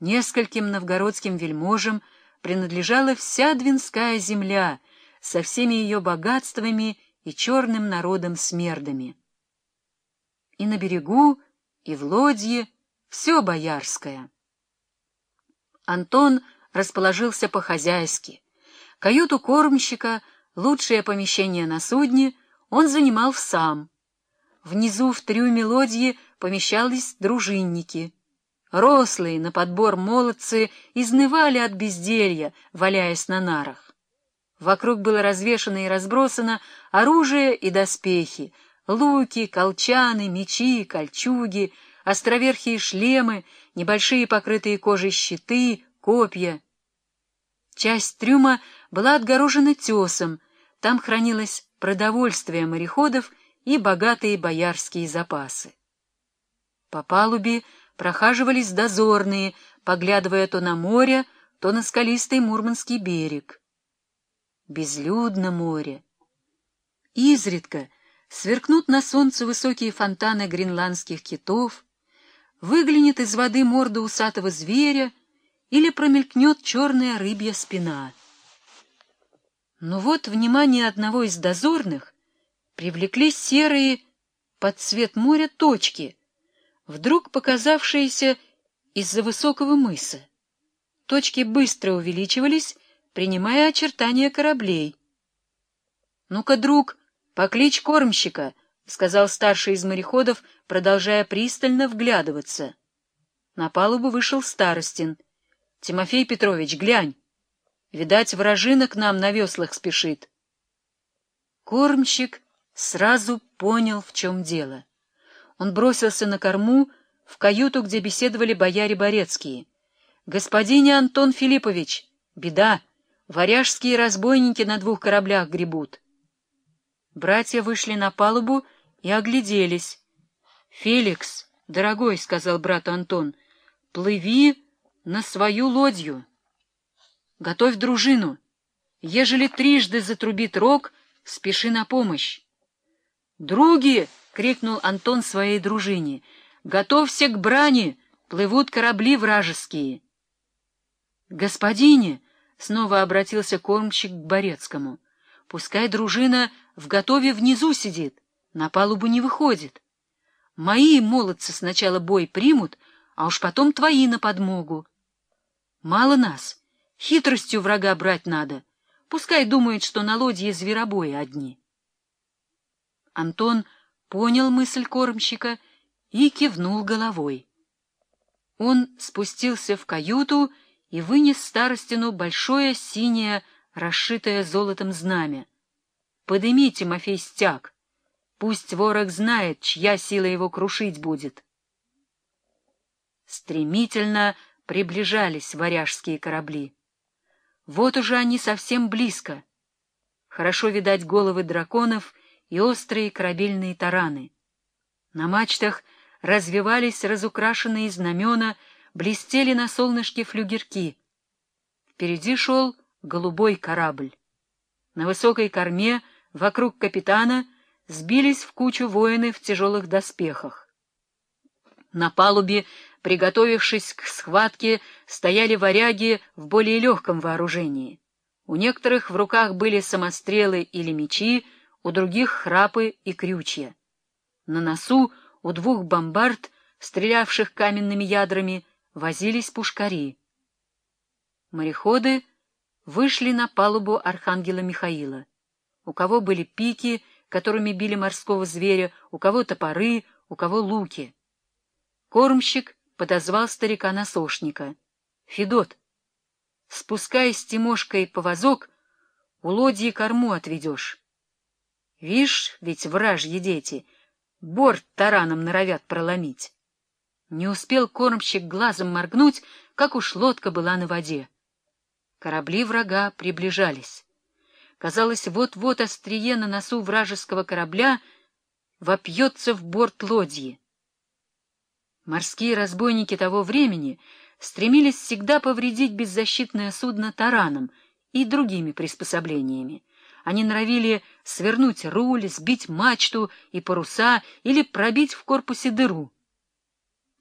Нескольким новгородским вельможам принадлежала вся Двинская земля со всеми ее богатствами и черным народом-смердами. И на берегу, и в лодье все боярское. Антон расположился по-хозяйски. Каюту кормщика, лучшее помещение на судне, он занимал сам. Внизу в трюме лодьи помещались дружинники — Рослые на подбор молодцы изнывали от безделья, валяясь на нарах. Вокруг было развешано и разбросано оружие и доспехи, луки, колчаны, мечи, кольчуги, островерхие шлемы, небольшие покрытые кожей щиты, копья. Часть трюма была отгорожена тесом, там хранилось продовольствие мореходов и богатые боярские запасы. По палубе прохаживались дозорные, поглядывая то на море, то на скалистый Мурманский берег. Безлюдно море. Изредка сверкнут на солнце высокие фонтаны гренландских китов, выглянет из воды морда усатого зверя или промелькнет черная рыбья спина. Но вот внимание одного из дозорных привлекли серые под цвет моря точки — вдруг показавшиеся из-за высокого мыса. Точки быстро увеличивались, принимая очертания кораблей. — Ну-ка, друг, покличь кормщика, — сказал старший из мореходов, продолжая пристально вглядываться. На палубу вышел Старостин. — Тимофей Петрович, глянь. Видать, вражина к нам на веслах спешит. Кормщик сразу понял, в чем дело. Он бросился на корму, в каюту, где беседовали бояре Борецкие. «Господине Антон Филиппович! Беда! Варяжские разбойники на двух кораблях гребут!» Братья вышли на палубу и огляделись. «Феликс, дорогой, — сказал брату Антон, — плыви на свою лодью. Готовь дружину. Ежели трижды затрубит рог, спеши на помощь. Други!» — крикнул Антон своей дружине. «Готовься к брани! Плывут корабли вражеские!» «Господине!» — снова обратился кормщик к Борецкому. «Пускай дружина в готове внизу сидит, на палубу не выходит. Мои молодцы сначала бой примут, а уж потом твои на подмогу. Мало нас, хитростью врага брать надо. Пускай думает, что на лодье зверобои одни». Антон понял мысль кормщика и кивнул головой. Он спустился в каюту и вынес старостину большое синее, расшитое золотом знамя. «Подыми, Тимофей, стяг! Пусть ворог знает, чья сила его крушить будет!» Стремительно приближались варяжские корабли. Вот уже они совсем близко. Хорошо видать головы драконов и острые корабельные тараны. На мачтах развивались разукрашенные знамена, блестели на солнышке флюгерки. Впереди шел голубой корабль. На высокой корме вокруг капитана сбились в кучу воины в тяжелых доспехах. На палубе, приготовившись к схватке, стояли варяги в более легком вооружении. У некоторых в руках были самострелы или мечи, у других храпы и крючья. На носу у двух бомбард, стрелявших каменными ядрами, возились пушкари. Мореходы вышли на палубу архангела Михаила. У кого были пики, которыми били морского зверя, у кого топоры, у кого луки. Кормщик подозвал старика-насошника. — Федот, спускай с Тимошкой повозок, у лодьи корму отведешь. Вишь, ведь вражьи дети, борт тараном норовят проломить. Не успел кормщик глазом моргнуть, как уж лодка была на воде. Корабли врага приближались. Казалось, вот-вот острие на носу вражеского корабля вопьется в борт лодьи. Морские разбойники того времени стремились всегда повредить беззащитное судно тараном и другими приспособлениями. Они норовили свернуть руль, сбить мачту и паруса или пробить в корпусе дыру.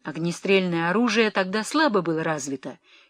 Огнестрельное оружие тогда слабо было развито,